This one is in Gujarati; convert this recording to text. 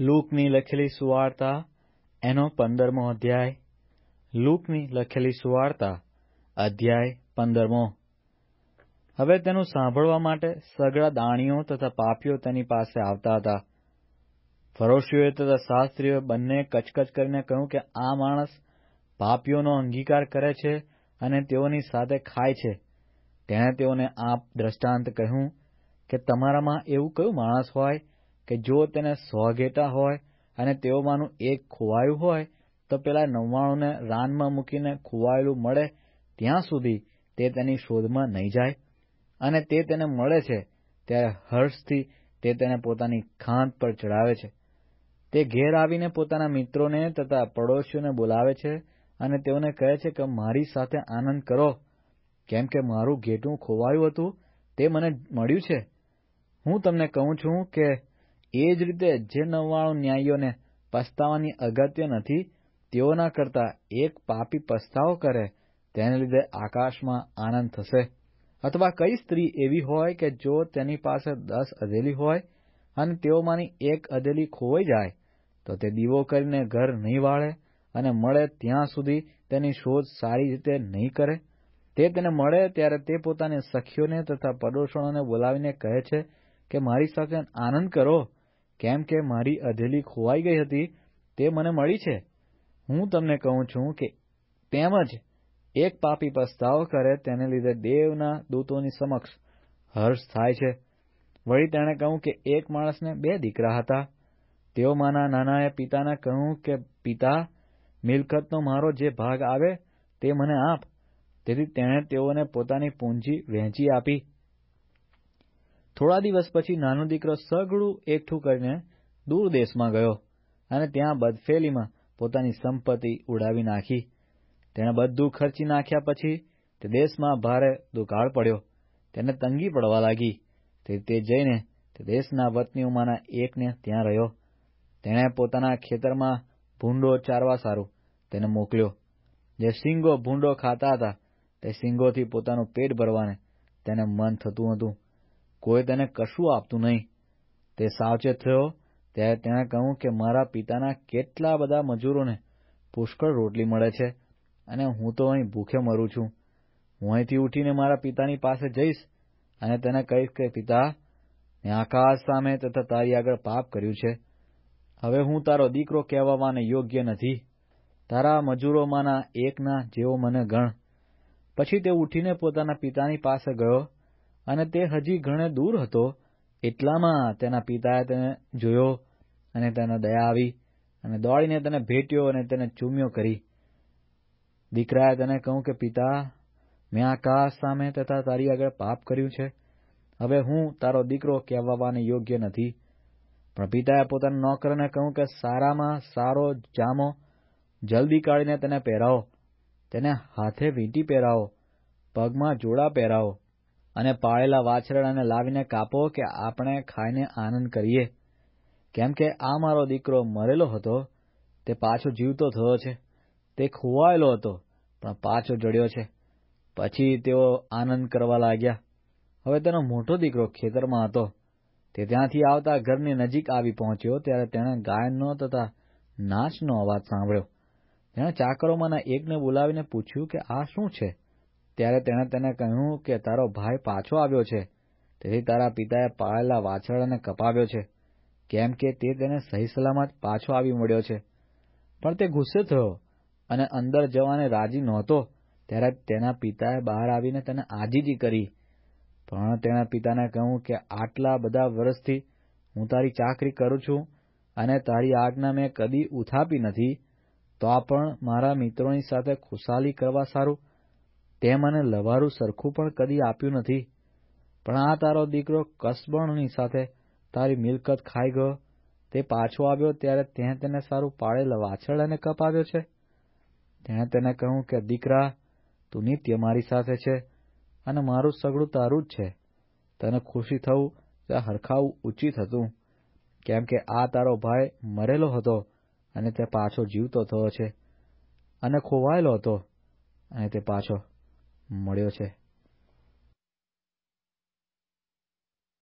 લૂકની લખેલી સુવાર્તા, એનો પંદરમો અધ્યાય. લૂકની લખેલી સુવાર્તા, અધ્યાય પંદરમો. હવે તેનું સાંભળવા માટે સગળા દાણીઓ તથા પાપીઓ તેની પાસે આવતા હતા. ફરોશીઓએ તથા શાસ્ત્રીઓએ બંને કચકચ કરીને કહ્યું કે આ માણસ પાપીઓનો અંગીકાર કરે છે અને તેઓની સાથે ખાય છે. તેણે તેઓને આ દ્રષ્ટાંત કહ્યું કે તમારામાં એવું કયું માણસ હોય કે જો તેને સો ઘેટા હોય અને તેઓમાંનું એક ખોવાયું હોય, તો પેલા નવ્વાણુંને રાનમાં મૂકીને ખોવાયેલું મળે ત્યાં સુધી તે તેની શોધમાં નહીં જાય. અને તે તેને મળે છે ત્યારે હર્ષથી તે તેને પોતાની ખાંત પર ચડાવે છે. તે ઘેર આવીને પોતાના મિત્રોને તથા પડોશીઓને બોલાવે છે અને તેઓને કહે છે કે મારી સાથે આનંદ કરો. કેમ કે મારું ઘેટું ખોવાયું હતું, તે મને મળ્યું છે. હું તમને કહું છું કે એ જ રીતે જે નવ્વાણું ન્યાયીઓને પસ્તાવાની અગત્ય નથી, તેઓના કરતા એક પાપી પસ્તાવો કરે, તેને લીધે આકાશમાં આનંદ થશે. અથવા કઈ સ્ત્રી એવી હોય કે જો તેની પાસે દસ અધેલી હોય અને તેઓમાંની એક અધેલી ખોવાઈ જાય, તો તે દીવો કરીને ઘર નહીં વાળે અને મળે ત્યાં સુધી તેની શોધ સારી રીતે નહીં કરે. તે તેને મળે ત્યારે તે પોતાની સખીઓને તથા પડોશણોને બોલાવીને કહે છે કે મારી સાથે આનંદ કરો. કેમ કે મારી અધેલી ખોવાઈ ગઈ હતી, તે મને મળી છે. હું તમને કહું છું કે તેમજ એક પાપી પસ્તાવો કરે તેને લીધે દેવના દૂતોની સમક્ષ હર્ષ થાય છે. વળી તેણે કહ્યું કે એક માણસને બે દીકરા હતા. તેઓમાંના નાનાએ પિતાને કહ્યું કે, પિતા, મિલકતનો મારો જે ભાગ આવે તે મને આપ. તેથી તેણે તેઓને પોતાની પૂંજી વહેંચી આપી. થોડા દિવસ પછી નાનો દીકરો સઘળું એકઠું કરીને દૂર દેશમાં ગયો અને ત્યાં બદફેલીમાં પોતાની સંપત્તિ ઉડાવી નાખી. તેણે બધું ખર્ચી નાખ્યા પછી તે દેશમાં ભારે દુકાળ પડ્યો. તેને તંગી પડવા લાગી. તેથી તે જઈને તે દેશના વતનીઓમાંના એકને ત્યાં રહ્યો. તેણે પોતાના ખેતરમાં ભૂંડો ચારવા સારું તેને મોકલ્યો. જે સિંગો ભૂંડો ખાતા હતા તે સિંગોથી પોતાનું પેટ ભરવાને તેને મન થતું હતું. કોઈ તેને કશું આપતું નહીં. તે સાવચેત થયો. ત્યારે તેણે કહ્યું કે મારા પિતાના કેટલા બધા મજૂરોને પુષ્કળ રોટલી મળે છે અને હું તો અહીં ભૂખે મરું છું. હું અહીંથી ઉઠીને મારા પિતાની પાસે જઈશ અને તેને કહીશ કે, પિતા, મેં આકાશ સામે તથા તારી આગળ પાપ કર્યું છે. હવે હું તારો દીકરો કહેવાવાને યોગ્ય નથી. તારા મજૂરોમાંના એકના જેવો મને ગણ. પછી તે ઉઠીને પોતાના પિતાની પાસે ગયો અને તે હજી ઘણે દૂર હતો, એટલામાં તેના પિતાએ તેને જોયો અને તેને દયા આવી અને દોડીને તેને ભેટ્યો અને તેને ચૂમ્યો કરી. દીકરાએ તેને કહ્યું કે, પિતા, મેં આકાશ સામે તથા તારી આગળ પાપ કર્યું છે. હવે હું તારો દીકરો કહેવાવાને યોગ્ય નથી. પણ પિતાએ પોતાના નોકરને કહ્યું કે, સારામાં સારો જામો, જલ્દી કાઢીને તેને પહેરાવો. તેને હાથે વીંટી પહેરાવો, પગમાં જોડા પહેરાવો. અને પાળેલા વાછરડાને લાવીને કાપો કે આપણે ખાઈને આનંદ કરીએ. કેમ કે આ મારો દીકરો મરેલો હતો, તે પાછો જીવતો થયો છે. તે ખોવાયેલો હતો, પણ પાછો જડ્યો છે. પછી તેઓ આનંદ કરવા લાગ્યા. હવે તેનો મોટો દીકરો ખેતરમાં હતો. તે ત્યાંથી આવતા ઘરની નજીક આવી પહોંચ્યો ત્યારે તેણે ગાયનનો તથા નાચનો અવાજ સાંભળ્યો. તેણે ચાકરોમાંના એકને બોલાવીને પૂછ્યું કે આ શું છે? ત્યારે તેણે તેને કહ્યું કે તારો ભાઈ પાછો આવ્યો છે. તેથી તારા પિતાએ પાળેલા વાછરડાને કપાવ્યો છે. કેમ કે તે તેને સહી સલામત પાછો આવી મળ્યો છે. પણ તે ગુસ્સે થયો અને અંદર જવાને રાજી નહોતો. ત્યારે તેના પિતાએ બહાર આવીને તેને આજીજી કરી. પણ તેના પિતાને કહ્યું કે આટલા બધા વર્ષથી હું તારી ચાકરી કરું છું અને તારી આજ્ઞા મેં કદી ઉથાપી નથી. તો પણ મારા મિત્રોની સાથે ખુશાલી કરવા સારું તે મને લવારું સરખું પણ કદી આપ્યું નથી. પણ આ તારો દીકરો કસબણની સાથે તારી મિલકત ખાઈ ગયો. તે પાછો આવ્યો ત્યારે તેણે તેને સારું પાળેલા વાછરડાને કપાવ્યો છે. તેણે તેને કહ્યું કે, દીકરા, તું નિત્ય મારી સાથે છે અને મારું સગડું તારું જ છે. તને ખુશી થવું તે હરખાવું ઉચિત હતું. કેમ કે આ તારો ભાઈ મરેલો હતો અને તે પાછો જીવતો થયો છે અને ખોવાયેલો હતો અને તે પાછો મળ્યો છે.